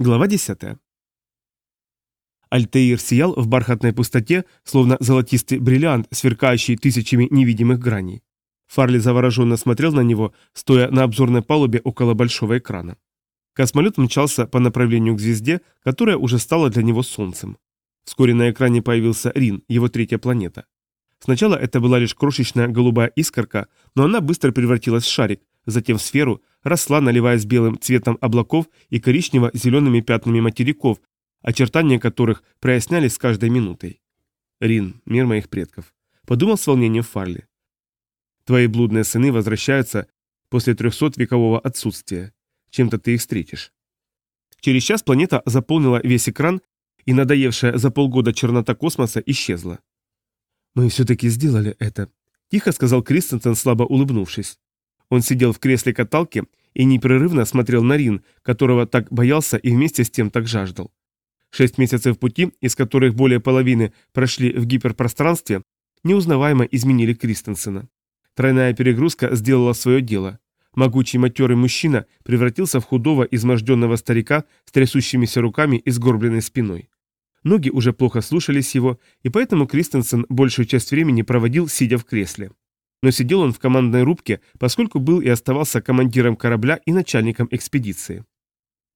Глава 10. Альтеир сиял в бархатной пустоте, словно золотистый бриллиант, сверкающий тысячами невидимых граней. Фарли завороженно смотрел на него, стоя на обзорной палубе около большого экрана. Космолет мчался по направлению к звезде, которая уже стала для него Солнцем. Вскоре на экране появился Рин, его третья планета. Сначала это была лишь крошечная голубая искорка, но она быстро превратилась в шарик, затем в сферу, росла, наливаясь белым цветом облаков и коричнево-зелеными пятнами материков, очертания которых прояснялись с каждой минутой. Рин, мир моих предков. Подумал с волнением Фарли. Твои блудные сыны возвращаются после трехсот-векового отсутствия. Чем-то ты их встретишь. Через час планета заполнила весь экран, и надоевшая за полгода чернота космоса исчезла. «Мы все-таки сделали это», – тихо сказал Кристенсен, слабо улыбнувшись. Он сидел в кресле каталки и непрерывно смотрел на Рин, которого так боялся и вместе с тем так жаждал. Шесть месяцев пути, из которых более половины прошли в гиперпространстве, неузнаваемо изменили Кристенсена. Тройная перегрузка сделала свое дело. Могучий матерый мужчина превратился в худого, изможденного старика с трясущимися руками и сгорбленной спиной. Ноги уже плохо слушались его, и поэтому Кристенсен большую часть времени проводил, сидя в кресле но сидел он в командной рубке, поскольку был и оставался командиром корабля и начальником экспедиции.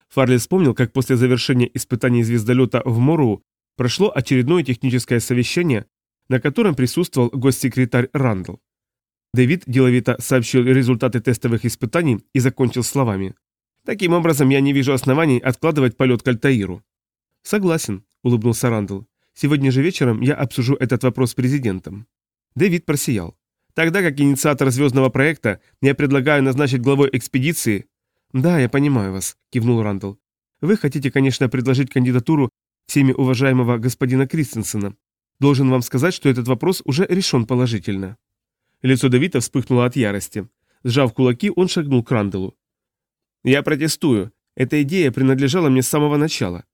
Фарли вспомнил, как после завершения испытаний звездолета в Мору прошло очередное техническое совещание, на котором присутствовал госсекретарь Рандл. Дэвид деловито сообщил результаты тестовых испытаний и закончил словами. «Таким образом, я не вижу оснований откладывать полет к Альтаиру». «Согласен», — улыбнулся Рандл. «Сегодня же вечером я обсужу этот вопрос с президентом». Дэвид просиял. Тогда как инициатор звездного проекта я предлагаю назначить главой экспедиции... Да, я понимаю вас, кивнул Рандall. Вы хотите, конечно, предложить кандидатуру всеми уважаемого господина Кристенсена. Должен вам сказать, что этот вопрос уже решен положительно. Лицо Давида вспыхнуло от ярости. Сжав кулаки, он шагнул к Рандалу. «Я протестую. Эта идея принадлежала мне с самого начала.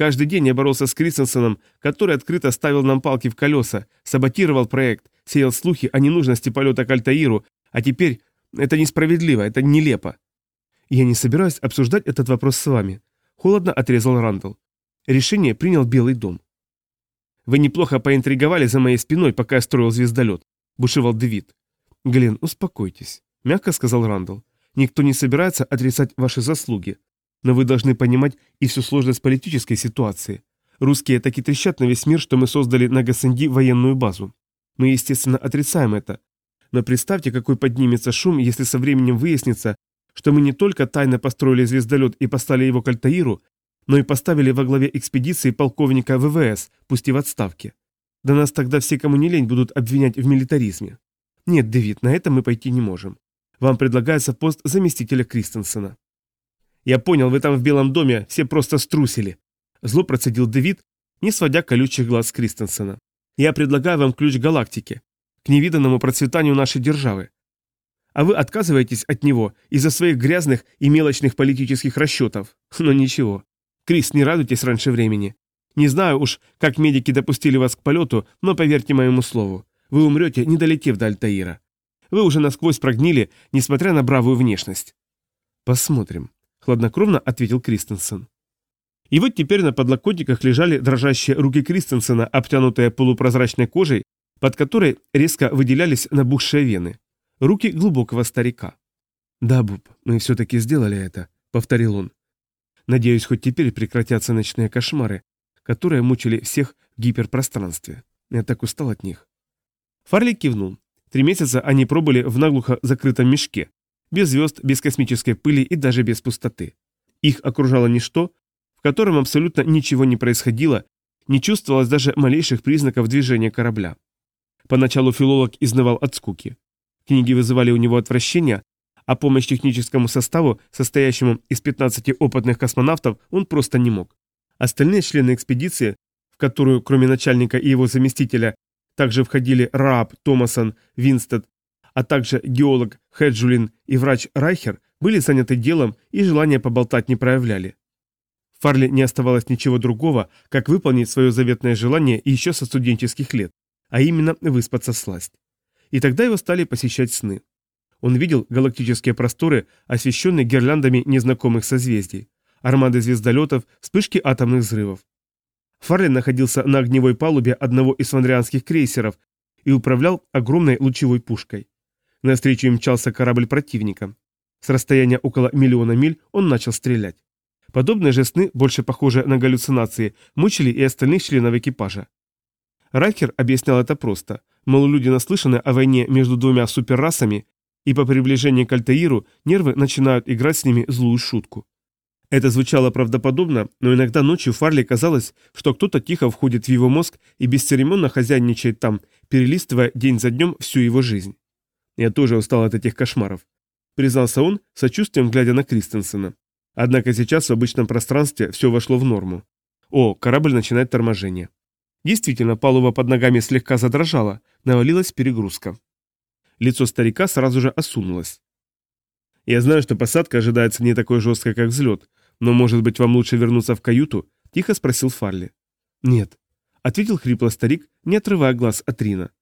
Каждый день я боролся с Кристенсеном, который открыто ставил нам палки в колеса, саботировал проект, сеял слухи о ненужности полета к Альтаиру, а теперь это несправедливо, это нелепо. Я не собираюсь обсуждать этот вопрос с вами. Холодно отрезал Рандall. Решение принял Белый дом. Вы неплохо поинтриговали за моей спиной, пока я строил звездолет, бушевал Дэвид. Глен, успокойтесь, мягко сказал Рандall. Никто не собирается отрицать ваши заслуги. Но вы должны понимать и всю сложность политической ситуации. Русские так и трещат на весь мир, что мы создали на Гасанди военную базу. Мы, естественно, отрицаем это. Но представьте, какой поднимется шум, если со временем выяснится, что мы не только тайно построили звездолет и послали его к Альтаиру, но и поставили во главе экспедиции полковника ВВС, пусть и в отставке. Да нас тогда все, кому не лень, будут обвинять в милитаризме. Нет, Дэвид, на это мы пойти не можем. Вам предлагается пост заместителя Кристенсена. Я понял, вы там в Белом доме все просто струсили. Зло процедил Дэвид, не сводя колючих глаз Кристенсена. Я предлагаю вам ключ галактики, к невиданному процветанию нашей державы. А вы отказываетесь от него из-за своих грязных и мелочных политических расчетов. Но ничего. Крис, не радуйтесь раньше времени. Не знаю уж, как медики допустили вас к полету, но поверьте моему слову, вы умрете, не долетев до Альтаира. Вы уже насквозь прогнили, несмотря на бравую внешность. Посмотрим, хладнокровно ответил Кристенсен. И вот теперь на подлокотниках лежали дрожащие руки Кристенсена, обтянутые полупрозрачной кожей, под которой резко выделялись набухшие вены. Руки глубокого старика. «Да, Буб, мы все-таки сделали это», — повторил он. «Надеюсь, хоть теперь прекратятся ночные кошмары, которые мучили всех в гиперпространстве. Я так устал от них». Фарли кивнул. Три месяца они пробыли в наглухо закрытом мешке, без звезд, без космической пыли и даже без пустоты. Их окружало ничто, в котором абсолютно ничего не происходило, не чувствовалось даже малейших признаков движения корабля. Поначалу филолог изнывал от скуки. Книги вызывали у него отвращение, а помощь техническому составу, состоящему из 15 опытных космонавтов, он просто не мог. Остальные члены экспедиции, в которую, кроме начальника и его заместителя, также входили Рааб, Томасон, Винстед, а также геолог Хеджулин и врач Райхер, были заняты делом и желания поболтать не проявляли. Фарли не оставалось ничего другого, как выполнить свое заветное желание еще со студенческих лет, а именно выспаться сласть. И тогда его стали посещать сны. Он видел галактические просторы, освещенные гирляндами незнакомых созвездий, армады звездолетов, вспышки атомных взрывов. Фарлин находился на огневой палубе одного из вандрианских крейсеров и управлял огромной лучевой пушкой. Навстречу им мчался корабль противника. С расстояния около миллиона миль он начал стрелять. Подобные же сны, больше похожие на галлюцинации, мучили и остальных членов экипажа. Райхер объяснял это просто. Мол, люди наслышаны о войне между двумя суперрасами, и по приближении к Альтаиру нервы начинают играть с ними злую шутку. Это звучало правдоподобно, но иногда ночью Фарли казалось, что кто-то тихо входит в его мозг и бесцеремонно хозяйничает там, перелистывая день за днем всю его жизнь. Я тоже устал от этих кошмаров. Признался он, сочувствием глядя на Кристенсена. Однако сейчас в обычном пространстве все вошло в норму. О, корабль начинает торможение. Действительно, палуба под ногами слегка задрожала, навалилась перегрузка. Лицо старика сразу же осунулось. «Я знаю, что посадка ожидается не такой жесткой, как взлет, но, может быть, вам лучше вернуться в каюту?» – тихо спросил Фарли. «Нет», – ответил хрипло старик, не отрывая глаз от Рина.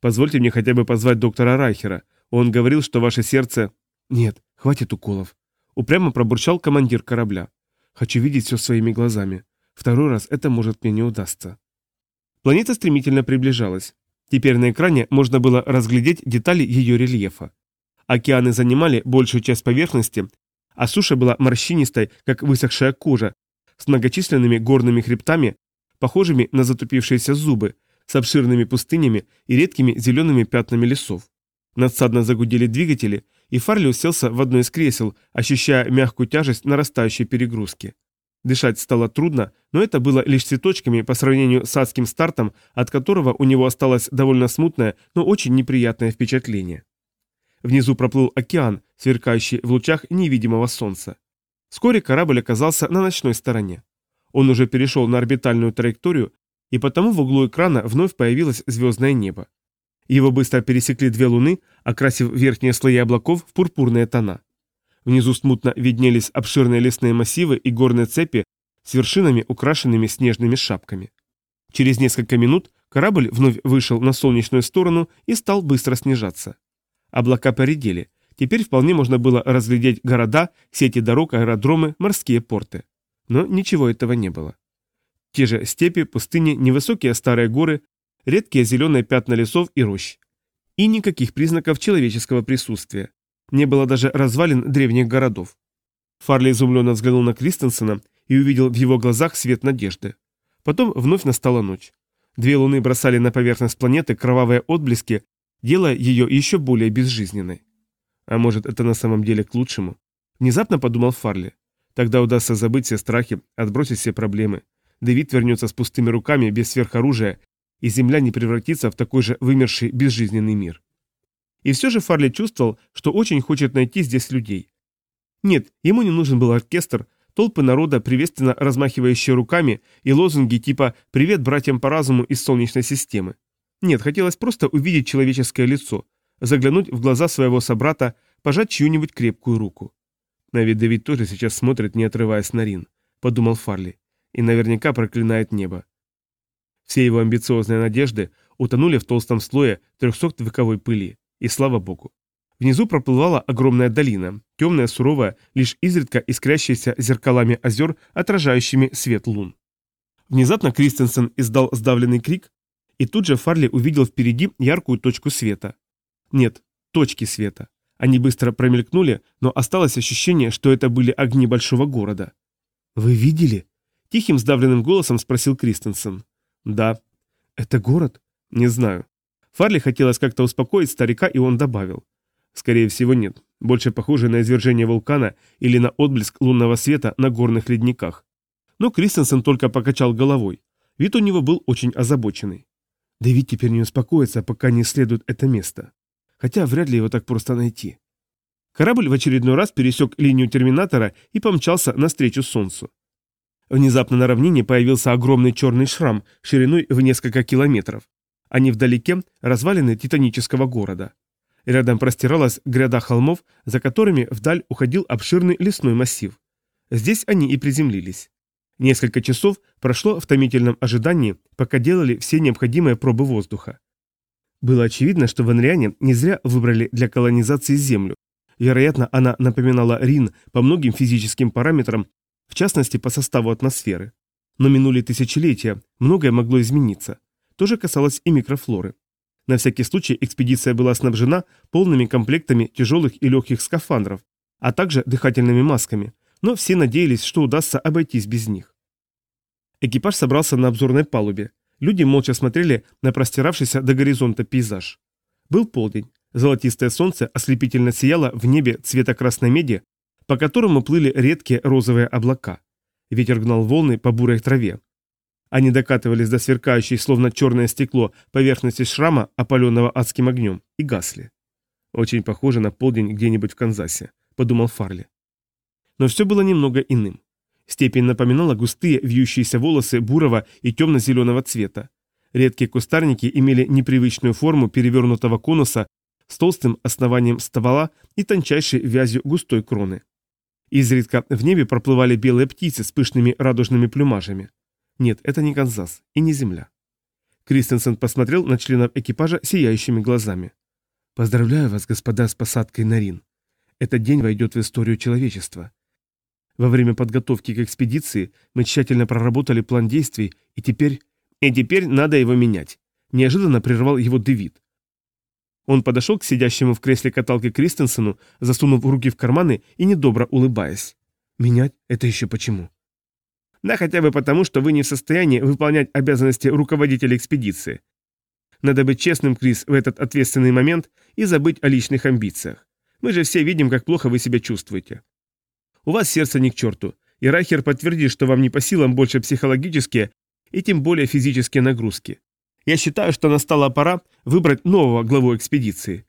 «Позвольте мне хотя бы позвать доктора Райхера. Он говорил, что ваше сердце...» «Нет, хватит уколов», – упрямо пробурчал командир корабля. «Хочу видеть все своими глазами. Второй раз это может мне не удастся». Планета стремительно приближалась. Теперь на экране можно было разглядеть детали ее рельефа. Океаны занимали большую часть поверхности, а суша была морщинистой, как высохшая кожа, с многочисленными горными хребтами, похожими на затупившиеся зубы, с обширными пустынями и редкими зелеными пятнами лесов. Надсадно загудели двигатели, и Фарли уселся в одно из кресел, ощущая мягкую тяжесть нарастающей перегрузки. Дышать стало трудно, но это было лишь цветочками по сравнению с адским стартом, от которого у него осталось довольно смутное, но очень неприятное впечатление. Внизу проплыл океан, сверкающий в лучах невидимого солнца. Вскоре корабль оказался на ночной стороне. Он уже перешел на орбитальную траекторию, и потому в углу экрана вновь появилось звездное небо. Его быстро пересекли две луны, окрасив верхние слои облаков в пурпурные тона. Внизу смутно виднелись обширные лесные массивы и горные цепи с вершинами, украшенными снежными шапками. Через несколько минут корабль вновь вышел на солнечную сторону и стал быстро снижаться. Облака поредели. Теперь вполне можно было разглядеть города, сети дорог, аэродромы, морские порты. Но ничего этого не было. Те же степи, пустыни, невысокие старые горы, редкие зеленые пятна лесов и рощ. И никаких признаков человеческого присутствия. Не было даже развалин древних городов. Фарли изумленно взглянул на Кристенсена и увидел в его глазах свет надежды. Потом вновь настала ночь. Две луны бросали на поверхность планеты кровавые отблески, делая ее еще более безжизненной. А может, это на самом деле к лучшему? Внезапно подумал Фарли. Тогда удастся забыть все страхи, отбросить все проблемы. Дэвид вернется с пустыми руками, без сверхоружия, и Земля не превратится в такой же вымерший безжизненный мир. И все же Фарли чувствовал, что очень хочет найти здесь людей. Нет, ему не нужен был оркестр, толпы народа, приветственно размахивающие руками, и лозунги типа «Привет братьям по разуму из Солнечной системы». Нет, хотелось просто увидеть человеческое лицо, заглянуть в глаза своего собрата, пожать чью-нибудь крепкую руку. На вид Давид тоже сейчас смотрит, не отрываясь на Рин, подумал Фарли, и наверняка проклинает небо. Все его амбициозные надежды утонули в толстом слое трехсотвековой пыли. И слава богу. Внизу проплывала огромная долина, темная, суровая, лишь изредка искрящаяся зеркалами озер, отражающими свет лун. Внезапно Кристенсен издал сдавленный крик, и тут же Фарли увидел впереди яркую точку света. Нет, точки света. Они быстро промелькнули, но осталось ощущение, что это были огни большого города. «Вы видели?» – тихим сдавленным голосом спросил Кристенсен. «Да». «Это город?» «Не знаю. Фарли хотелось как-то успокоить старика, и он добавил. Скорее всего, нет. Больше похоже на извержение вулкана или на отблеск лунного света на горных ледниках. Но Кристенсен только покачал головой. Вид у него был очень озабоченный. Дэвид теперь не успокоится, пока не исследует это место. Хотя вряд ли его так просто найти. Корабль в очередной раз пересек линию терминатора и помчался навстречу Солнцу. Внезапно на равнине появился огромный черный шрам шириной в несколько километров а невдалеке развалины титанического города. Рядом простиралась гряда холмов, за которыми вдаль уходил обширный лесной массив. Здесь они и приземлились. Несколько часов прошло в томительном ожидании, пока делали все необходимые пробы воздуха. Было очевидно, что в Анриане не зря выбрали для колонизации Землю. Вероятно, она напоминала Рин по многим физическим параметрам, в частности по составу атмосферы. Но минули тысячелетия, многое могло измениться. То же касалось и микрофлоры. На всякий случай экспедиция была снабжена полными комплектами тяжелых и легких скафандров, а также дыхательными масками, но все надеялись, что удастся обойтись без них. Экипаж собрался на обзорной палубе. Люди молча смотрели на простиравшийся до горизонта пейзаж. Был полдень. Золотистое солнце ослепительно сияло в небе цвета красной меди, по которому плыли редкие розовые облака. Ветер гнал волны по бурой траве. Они докатывались до сверкающей, словно черное стекло, поверхности шрама, опаленного адским огнем, и гасли. Очень похоже на полдень где-нибудь в Канзасе, подумал Фарли. Но все было немного иным. Степень напоминала густые вьющиеся волосы бурого и темно-зеленого цвета. Редкие кустарники имели непривычную форму перевернутого конуса с толстым основанием ствола и тончайшей вязью густой кроны. Изредка в небе проплывали белые птицы с пышными радужными плюмажами. Нет, это не Канзас и не Земля. Кристенсен посмотрел на членов экипажа сияющими глазами. «Поздравляю вас, господа, с посадкой на Рин. Этот день войдет в историю человечества. Во время подготовки к экспедиции мы тщательно проработали план действий, и теперь... И теперь надо его менять. Неожиданно прервал его Дэвид. Он подошел к сидящему в кресле каталки Кристенсену, засунув руки в карманы и недобро улыбаясь. «Менять? Это еще почему?» «Да хотя бы потому, что вы не в состоянии выполнять обязанности руководителя экспедиции. Надо быть честным, Крис, в этот ответственный момент и забыть о личных амбициях. Мы же все видим, как плохо вы себя чувствуете. У вас сердце не к черту, и Райхер подтвердит, что вам не по силам больше психологические и тем более физические нагрузки. Я считаю, что настала пора выбрать нового главу экспедиции.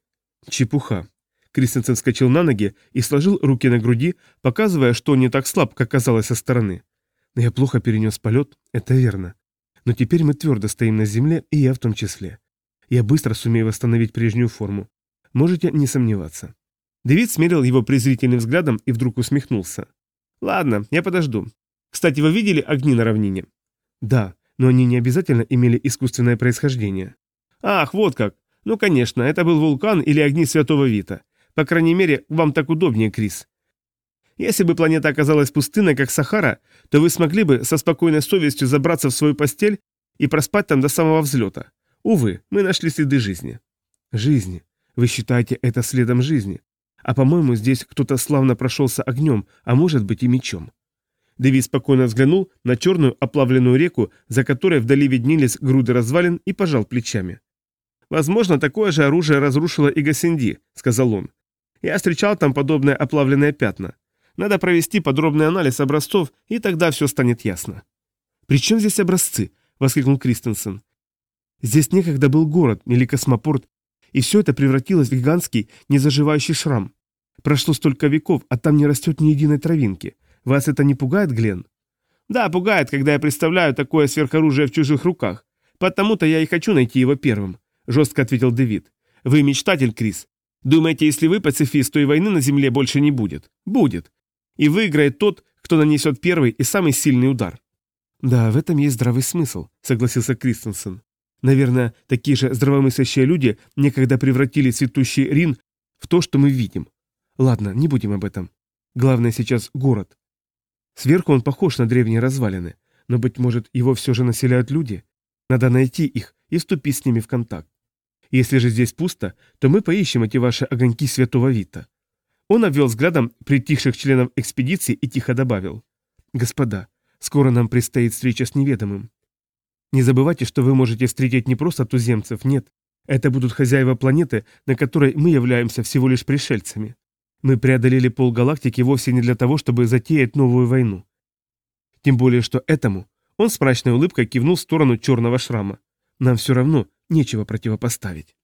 Чепуха. Кристенсен вскочил на ноги и сложил руки на груди, показывая, что он не так слаб, как казалось со стороны. Я плохо перенес полет, это верно. Но теперь мы твердо стоим на земле, и я в том числе. Я быстро сумею восстановить прежнюю форму. Можете не сомневаться. Дэвид смерил его презрительным взглядом и вдруг усмехнулся. «Ладно, я подожду. Кстати, вы видели огни на равнине?» «Да, но они не обязательно имели искусственное происхождение». «Ах, вот как! Ну, конечно, это был вулкан или огни Святого Вита. По крайней мере, вам так удобнее, Крис. Если бы планета оказалась пустынной, как Сахара, то вы смогли бы со спокойной совестью забраться в свою постель и проспать там до самого взлета. Увы, мы нашли следы жизни». «Жизни? Вы считаете это следом жизни? А по-моему, здесь кто-то славно прошелся огнем, а может быть и мечом. Дэвид спокойно взглянул на черную оплавленную реку, за которой вдали виднелись груды развалин, и пожал плечами. «Возможно, такое же оружие разрушило и Гасенди», — сказал он. «Я встречал там подобные оплавленные пятна. Надо провести подробный анализ образцов, и тогда все станет ясно». «При чем здесь образцы?» — воскликнул Кристенсен. «Здесь некогда был город или космопорт, и все это превратилось в гигантский, незаживающий шрам. Прошло столько веков, а там не растет ни единой травинки. Вас это не пугает, Глен? Да, пугает, когда я представляю такое сверхоружие в чужих руках. Потому-то я и хочу найти его первым, жестко ответил Дэвид. Вы мечтатель, Крис. Думаете, если вы пацифист, то и войны на земле больше не будет? Будет. И выиграет тот, кто нанесет первый и самый сильный удар. Да, в этом есть здравый смысл, согласился Кристенсен. Наверное, такие же здравомыслящие люди некогда превратили цветущий Рин в то, что мы видим. Ладно, не будем об этом. Главное сейчас город. Сверху он похож на древние развалины, но, быть может, его все же населяют люди. Надо найти их и вступить с ними в контакт. Если же здесь пусто, то мы поищем эти ваши огоньки святого Вита. Он обвел взглядом притихших членов экспедиции и тихо добавил. «Господа, скоро нам предстоит встреча с неведомым. Не забывайте, что вы можете встретить не просто туземцев, нет. Это будут хозяева планеты, на которой мы являемся всего лишь пришельцами. Мы преодолели полгалактики вовсе не для того, чтобы затеять новую войну. Тем более, что этому он с мрачной улыбкой кивнул в сторону черного шрама. Нам все равно нечего противопоставить.